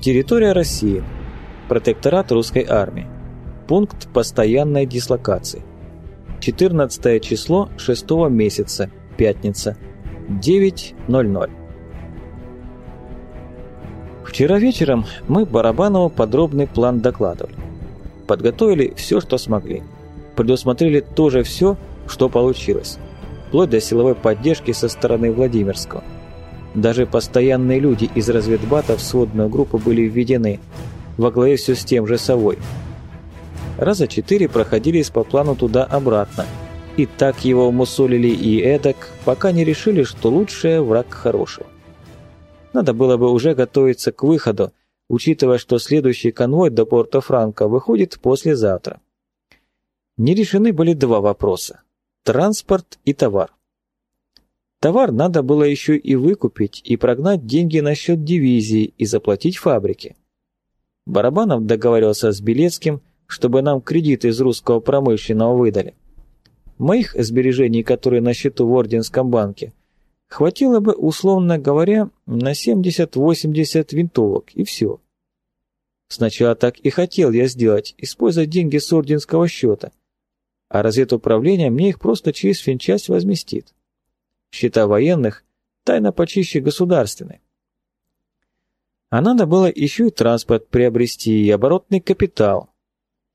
Территория России. Протекторат русской армии. Пункт постоянной дислокации. 14 число 6 месяца, пятница, 9.00. Вчера вечером мы Барабанову подробный план докладывали. Подготовили все, что смогли. Предусмотрели тоже все, что получилось. Вплоть до силовой поддержки со стороны Владимирского. Даже постоянные люди из разведбата в сводную группу были введены, во главе все с тем же Совой. Раза четыре проходились по плану туда-обратно, и так его мусолили и эдак, пока не решили, что лучшее враг хорошего. Надо было бы уже готовиться к выходу, учитывая, что следующий конвой до Порто-Франко выходит послезавтра. Не решены были два вопроса – транспорт и товар. Товар надо было еще и выкупить, и прогнать деньги на счет дивизии и заплатить фабрике. Барабанов договорился с Белецким, чтобы нам кредит из русского промышленного выдали. Моих сбережений, которые на счету в Орденском банке, хватило бы, условно говоря, на 70-80 винтовок, и все. Сначала так и хотел я сделать, использовать деньги с орденского счета, а разведуправление мне их просто через финчасть возместит счета военных, тайно почище государственной. А надо было еще и транспорт приобрести, и оборотный капитал.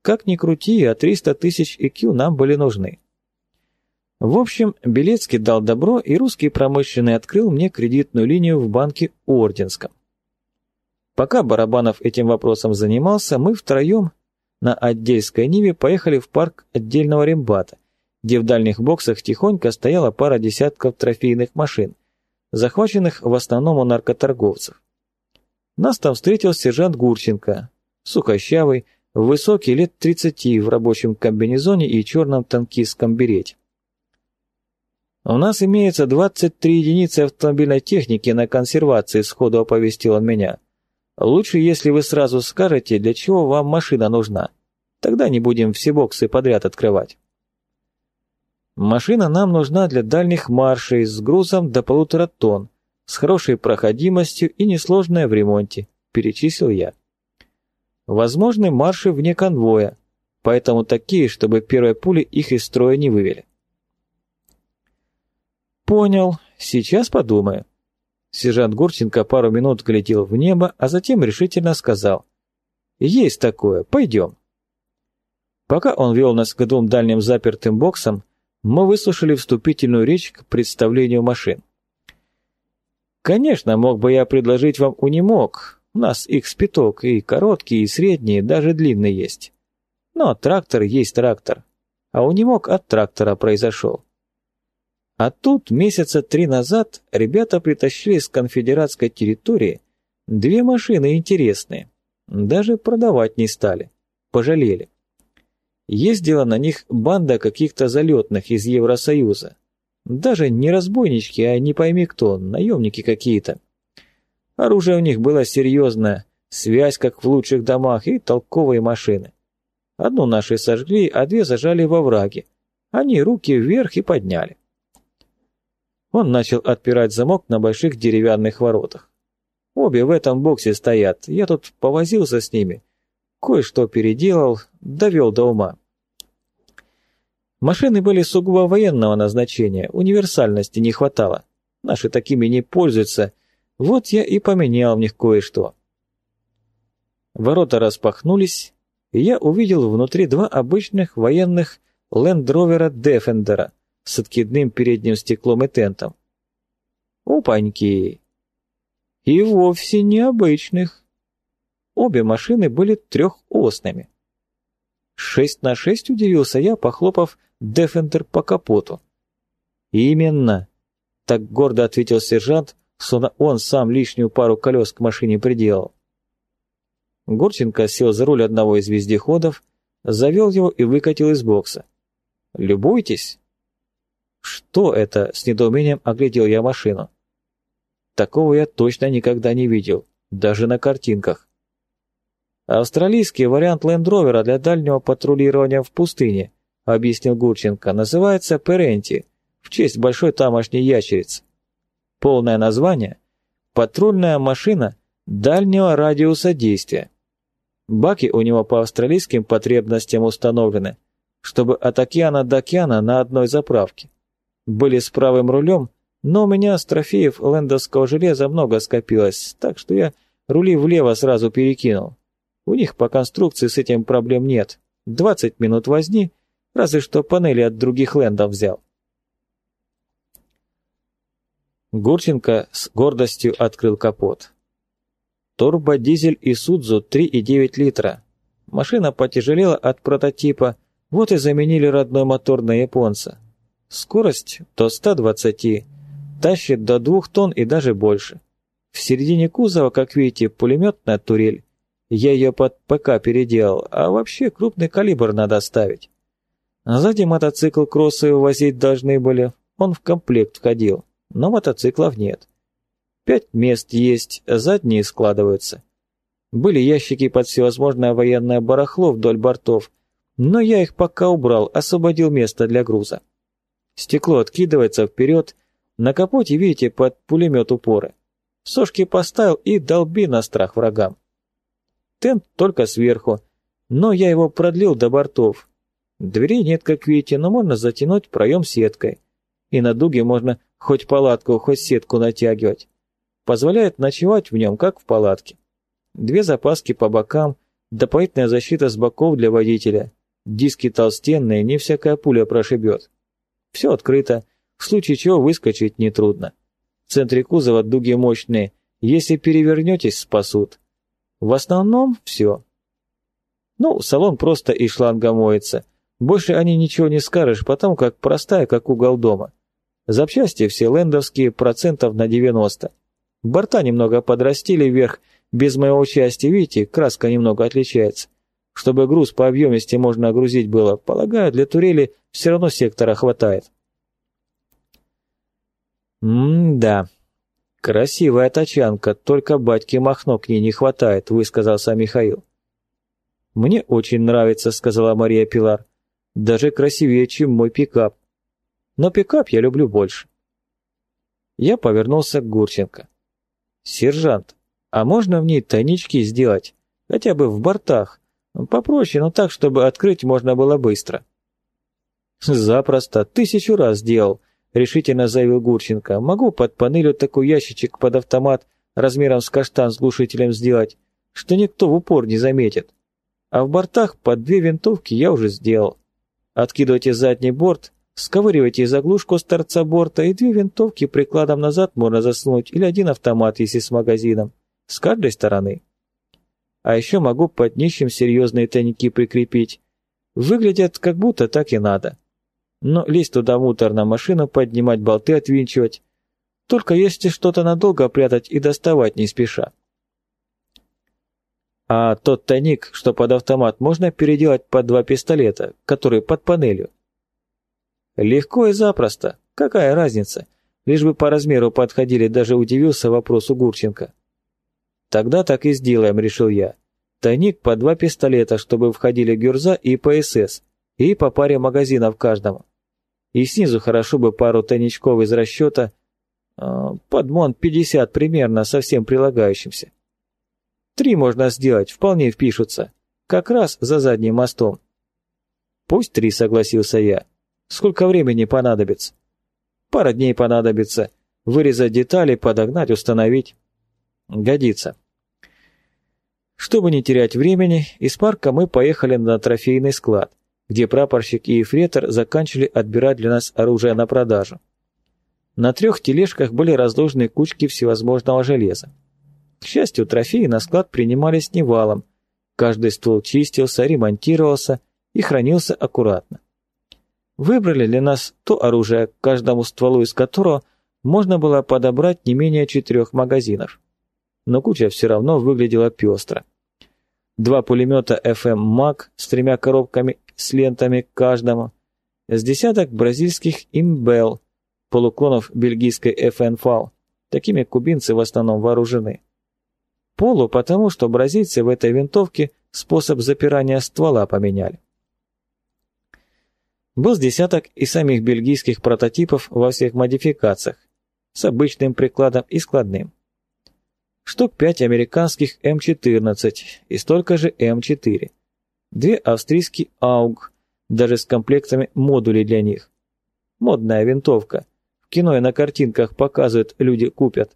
Как ни крути, а 300 тысяч ИК нам были нужны. В общем, Белецкий дал добро, и русский промышленный открыл мне кредитную линию в банке Орденском. Пока Барабанов этим вопросом занимался, мы втроем на Отдельской Ниве поехали в парк отдельного рембата, где в дальних боксах тихонько стояла пара десятков трофейных машин, захваченных в основном у наркоторговцев. Нас там встретил сержант Гурченко, сухощавый, высокий, лет 30 в рабочем комбинезоне и черном танкистском берете. «У нас имеется 23 единицы автомобильной техники на консервации», — сходу оповестил он меня. «Лучше, если вы сразу скажете, для чего вам машина нужна. Тогда не будем все боксы подряд открывать». Машина нам нужна для дальних маршей с грузом до полутора тонн, с хорошей проходимостью и несложная в ремонте, перечислил я. Возможны марши вне конвоя, поэтому такие, чтобы первой пули их из строя не вывели. Понял, сейчас подумаю. Сержант Гурченко пару минут глядел в небо, а затем решительно сказал. Есть такое, пойдем. Пока он вел нас к двум дальним запертым боксам, мы выслушали вступительную речь к представлению машин. Конечно, мог бы я предложить вам унимок. У нас их спиток, и короткие, и средние, даже длинные есть. Но трактор есть трактор. А унимок от трактора произошел. А тут месяца три назад ребята притащили с конфедератской территории две машины интересные. Даже продавать не стали. Пожалели. Ездила на них банда каких-то залетных из Евросоюза. Даже не разбойнички, а не пойми кто, наемники какие-то. Оружие у них было серьезное, связь как в лучших домах и толковые машины. Одну наши сожгли, а две зажали во враге. Они руки вверх и подняли. Он начал отпирать замок на больших деревянных воротах. Обе в этом боксе стоят, я тут повозился с ними, Кое-что переделал, довел до ума. Машины были сугубо военного назначения, универсальности не хватало. Наши такими не пользуются, вот я и поменял в них кое-что. Ворота распахнулись, и я увидел внутри два обычных военных лендровера Defender с откидным передним стеклом и тентом. Опаньки! И вовсе необычных. Обе машины были трехосными. «Шесть на шесть?» – удивился я, похлопав Дефендер по капоту. «Именно!» – так гордо ответил сержант, словно он сам лишнюю пару колес к машине приделал. Горченко сел за руль одного из вездеходов, завел его и выкатил из бокса. «Любуйтесь!» «Что это?» – с недоумением оглядел я машину. Такого я точно никогда не видел, даже на картинках. «Австралийский вариант лендровера для дальнего патрулирования в пустыне», объяснил Гурченко, называется Перенти, в честь большой тамошней ящерицы. Полное название – патрульная машина дальнего радиуса действия. Баки у него по австралийским потребностям установлены, чтобы от океана до океана на одной заправке. Были с правым рулем, но у меня с трофеев лендовского железа много скопилось, так что я рули влево сразу перекинул. У них по конструкции с этим проблем нет. 20 минут возни, разве что панели от других лендов взял. Гурченко с гордостью открыл капот. Турбодизель Исудзу 3,9 литра. Машина потяжелела от прототипа, вот и заменили родной мотор на японца. Скорость до 120, тащит до 2 тонн и даже больше. В середине кузова, как видите, пулеметная турель. Я ее под ПК переделал, а вообще крупный калибр надо ставить. Сзади мотоцикл кроссы возить должны были, он в комплект входил, но мотоциклов нет. Пять мест есть, задние складываются. Были ящики под всевозможное военное барахло вдоль бортов, но я их пока убрал, освободил место для груза. Стекло откидывается вперед, на капоте, видите, под пулемет упоры. Сошки поставил и долби на страх врагам. Тент только сверху, но я его продлил до бортов. Дверей нет, как видите, но можно затянуть проем сеткой. И на дуге можно хоть палатку, хоть сетку натягивать позволяет ночевать в нем, как в палатке. Две запаски по бокам, дополнительная защита с боков для водителя, диски толстенные, не всякая пуля прошибет. Все открыто, в случае чего выскочить нетрудно. В центре кузова дуги мощные, если перевернетесь, спасут. В основном все. Ну, салон просто и шланга моется. Больше они ничего не скажешь, потому как простая, как угол дома. Запчасти все лендовские, процентов на 90. Борта немного подрастили вверх, без моего участия, видите, краска немного отличается. Чтобы груз по объемисти можно огрузить было, полагаю, для турели все равно сектора хватает. «М-да, красивая тачанка, только батьки Махно к ней не хватает», — высказался Михаил. «Мне очень нравится», — сказала Мария Пилар. «Даже красивее, чем мой пикап. Но пикап я люблю больше». Я повернулся к Гурченко. «Сержант, а можно в ней тайнички сделать? Хотя бы в бортах. Попроще, но так, чтобы открыть можно было быстро». «Запросто, тысячу раз сделал», — решительно заявил Гурченко. «Могу под панелью такой ящичек под автомат размером с каштан с глушителем сделать, что никто в упор не заметит. А в бортах под две винтовки я уже сделал. Откидывайте задний борт, Сковыривайте заглушку с торца борта, и две винтовки прикладом назад можно засунуть, или один автомат, если с магазином, с каждой стороны. А еще могу под днищем серьезные тайники прикрепить. Выглядят, как будто так и надо. Но лезть туда муторно, машину поднимать, болты отвинчивать. Только если что-то надолго прятать и доставать не спеша. А тот тайник, что под автомат, можно переделать под два пистолета, которые под панелью. Легко и запросто. Какая разница? Лишь бы по размеру подходили, даже удивился вопросу Гурченко. Тогда так и сделаем, решил я. Тайник по два пистолета, чтобы входили Гюрза и ПСС, и по паре магазинов каждому. И снизу хорошо бы пару тайничков из расчета, э, подмон 50 примерно, со всем прилагающимся. Три можно сделать, вполне впишутся, как раз за задним мостом. Пусть три, согласился я. Сколько времени понадобится? Пара дней понадобится. Вырезать детали, подогнать, установить. Годится. Чтобы не терять времени, из парка мы поехали на трофейный склад, где прапорщик и эфретор заканчивали отбирать для нас оружие на продажу. На трех тележках были разложены кучки всевозможного железа. К счастью, трофеи на склад принимались не валом. Каждый ствол чистился, ремонтировался и хранился аккуратно. Выбрали для нас то оружие, каждому стволу из которого можно было подобрать не менее четырех магазинов. Но куча все равно выглядела пестро. Два пулемета FM MAG с тремя коробками с лентами каждому, с десяток бразильских Imbel, полуклонов бельгийской FN FAL, такими кубинцы в основном вооружены. Полу потому, что бразильцы в этой винтовке способ запирания ствола поменяли. Был с десяток и самих бельгийских прототипов во всех модификациях, с обычным прикладом и складным. Штук 5 американских М14 и столько же М4. Две австрийские АУГ, даже с комплектами модулей для них. Модная винтовка. В кино и на картинках показывают, люди купят.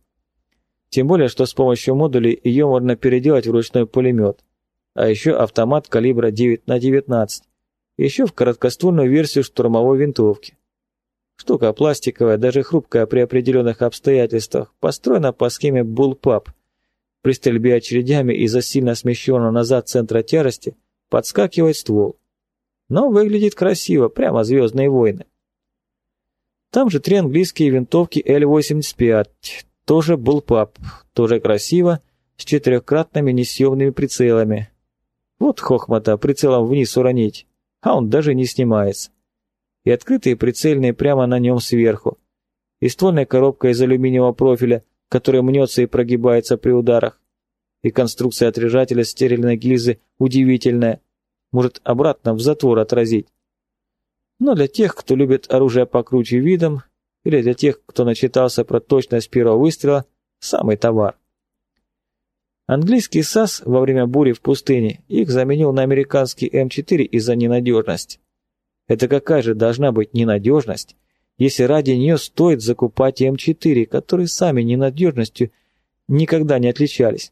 Тем более, что с помощью модулей ее можно переделать в ручной пулемет. А еще автомат калибра 9 на 19. Еще в короткоствольную версию штурмовой винтовки. Штука пластиковая, даже хрупкая при определенных обстоятельствах, построена по схеме Bullpup. При стрельбе очередями из-за сильно смещенного назад центра тяжести подскакивает ствол. Но выглядит красиво, прямо «Звездные войны». Там же три английские винтовки L-85, тоже Bullpup, тоже красиво, с четырехкратными несъемными прицелами. Вот хохмата, прицелом вниз уронить, а он даже не снимается и открытые прицельные прямо на нем сверху, и ствольная коробка из алюминиевого профиля, которая мнется и прогибается при ударах, и конструкция отряжателя стерильной гильзы удивительная, может обратно в затвор отразить. Но для тех, кто любит оружие покруче видом, или для тех, кто начитался про точность первого выстрела, самый товар. Английский САС во время бури в пустыне их заменил на американский М4 из-за ненадежности. Это какая же должна быть ненадежность, если ради нее стоит закупать М4, которые сами ненадежностью никогда не отличались?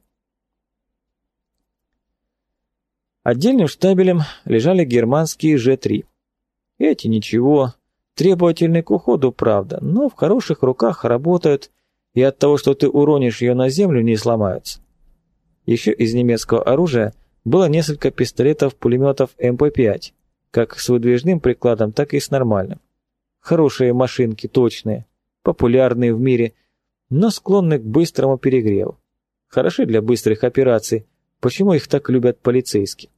Отдельным штабелем лежали германские Ж-3. Эти ничего, требовательны к уходу, правда, но в хороших руках работают, и от того, что ты уронишь ее на землю, не сломаются. Еще из немецкого оружия было несколько пистолетов-пулеметов МП-5, как с выдвижным прикладом, так и с нормальным. Хорошие машинки, точные, популярные в мире, но склонны к быстрому перегреву. Хороши для быстрых операций, почему их так любят полицейские.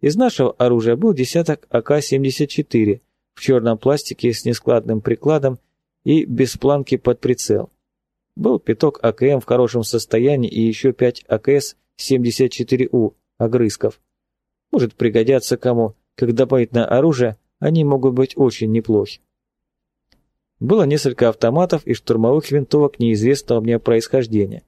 Из нашего оружия был десяток АК-74 в черном пластике с нескладным прикладом и без планки под прицел. Был пяток АКМ в хорошем состоянии и еще пять АКС-74У огрызков. Может пригодятся кому, как дополнительное оружие, они могут быть очень неплохи. Было несколько автоматов и штурмовых винтовок неизвестного мне происхождения.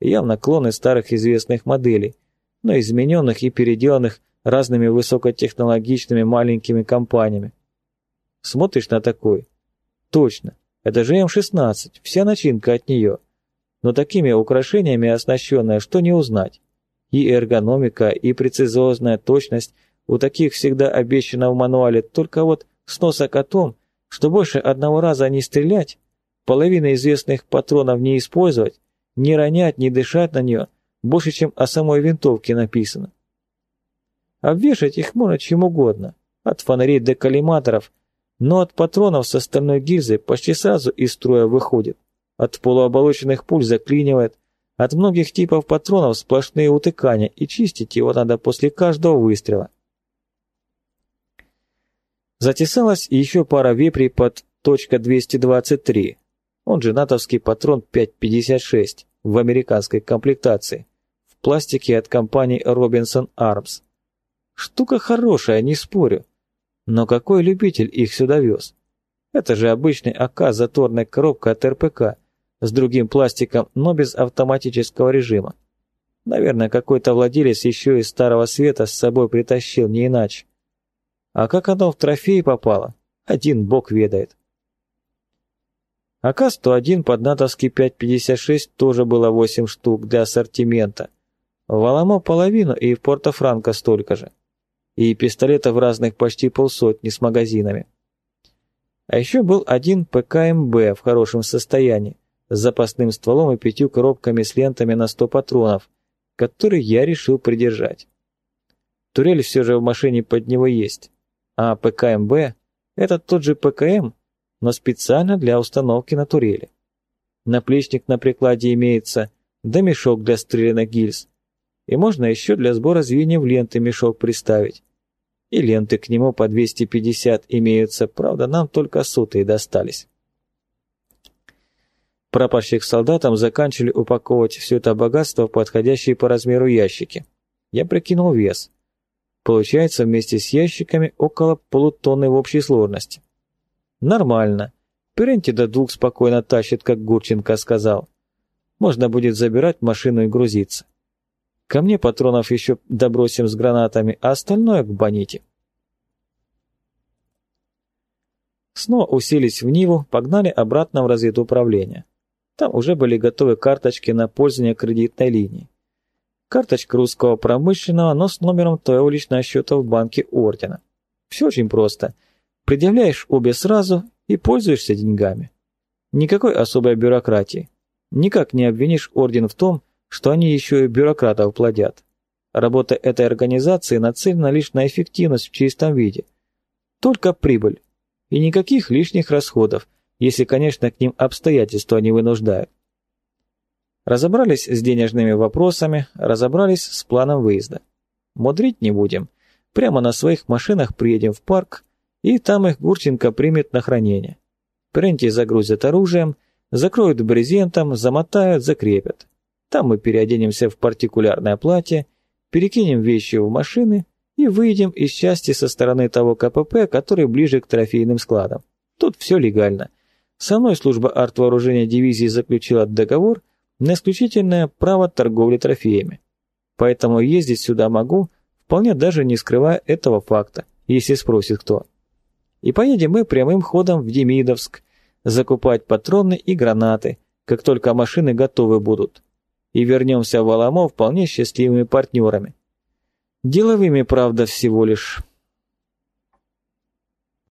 Явно клоны старых известных моделей, но измененных и переделанных разными высокотехнологичными маленькими компаниями. Смотришь на такой? Точно, это же М-16, вся начинка от нее. Но такими украшениями оснащенная, что не узнать. И эргономика, и прецизозная точность – у таких всегда обещано в мануале, только вот сносок о том, что больше одного раза не стрелять, половины известных патронов не использовать, не ронять, не дышать на нее, больше, чем о самой винтовке написано. Обвешать их можно чем угодно, от фонарей до коллиматоров, но от патронов с остальной гильзой почти сразу из строя выходит, от полуоболоченных пуль заклинивает, от многих типов патронов сплошные утыкания, и чистить его надо после каждого выстрела. Затесалась еще пара вепрей под .223, он же натовский патрон 5.56 в американской комплектации, в пластике от компании Robinson Arms. Штука хорошая, не спорю, но какой любитель их сюда вез? Это же обычный АК заторная коробка от РПК с другим пластиком, но без автоматического режима. Наверное, какой-то владелец еще из Старого Света с собой притащил, не иначе. А как оно в трофей попало, один бог ведает. АК-101 под натовский 5.56 тоже было 8 штук для ассортимента. В Аламо половину и в Порто-Франко столько же. И пистолетов разных почти полсотни с магазинами. А еще был один ПКМБ в хорошем состоянии, с запасным стволом и пятью коробками с лентами на 100 патронов, который я решил придержать. Турель все же в машине под него есть. А ПКМБ – это тот же ПКМ, но специально для установки на турели. Наплечник на прикладе имеется, да мешок для стрелянных гильз. И можно еще для сбора звеньев ленты мешок приставить. И ленты к нему по 250 имеются, правда, нам только сотые достались. Прапорщик солдатам заканчивали упаковывать все это богатство в подходящие по размеру ящики. Я прикинул вес. Получается вместе с ящиками около полутонны в общей сложности. Нормально. Перенти до двух спокойно тащит, как Гурченко сказал. Можно будет забирать машину и грузиться. Ко мне патронов еще добросим с гранатами, а остальное к Боните. Снова уселись в Ниву, погнали обратно в разведуправление. Там уже были готовы карточки на пользование кредитной линии. Карточка русского промышленного, но с номером твоего личного счета в банке ордена. Все очень просто. Предъявляешь обе сразу и пользуешься деньгами. Никакой особой бюрократии. Никак не обвинишь орден в том, что они еще и бюрократов плодят. Работа этой организации нацелена лишь на эффективность в чистом виде. Только прибыль. И никаких лишних расходов, если, конечно, к ним обстоятельства не вынуждают. Разобрались с денежными вопросами, разобрались с планом выезда. Мудрить не будем. Прямо на своих машинах приедем в парк, и там их Гурченко примет на хранение. Пренти загрузят оружием, закроют брезентом, замотают, закрепят. Там мы переоденемся в партикулярное платье, перекинем вещи в машины и выйдем из части со стороны того КПП, который ближе к трофейным складам. Тут все легально. Со мной служба артвооружения дивизии заключила договор на исключительное право торговли трофеями. Поэтому ездить сюда могу, вполне даже не скрывая этого факта, если спросит кто. И поедем мы прямым ходом в Демидовск, закупать патроны и гранаты, как только машины готовы будут. И вернемся в Аламо вполне счастливыми партнерами. Деловыми, правда, всего лишь.